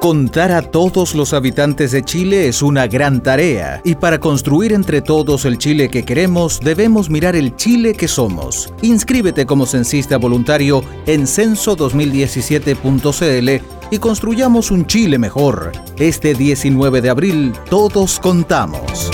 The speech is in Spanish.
Contar a todos los habitantes de Chile es una gran tarea y para construir entre todos el Chile que queremos debemos mirar el Chile que somos. Inscríbete como censista voluntario en censo2017.cl y construyamos un Chile mejor. Este 19 de abril todos contamos.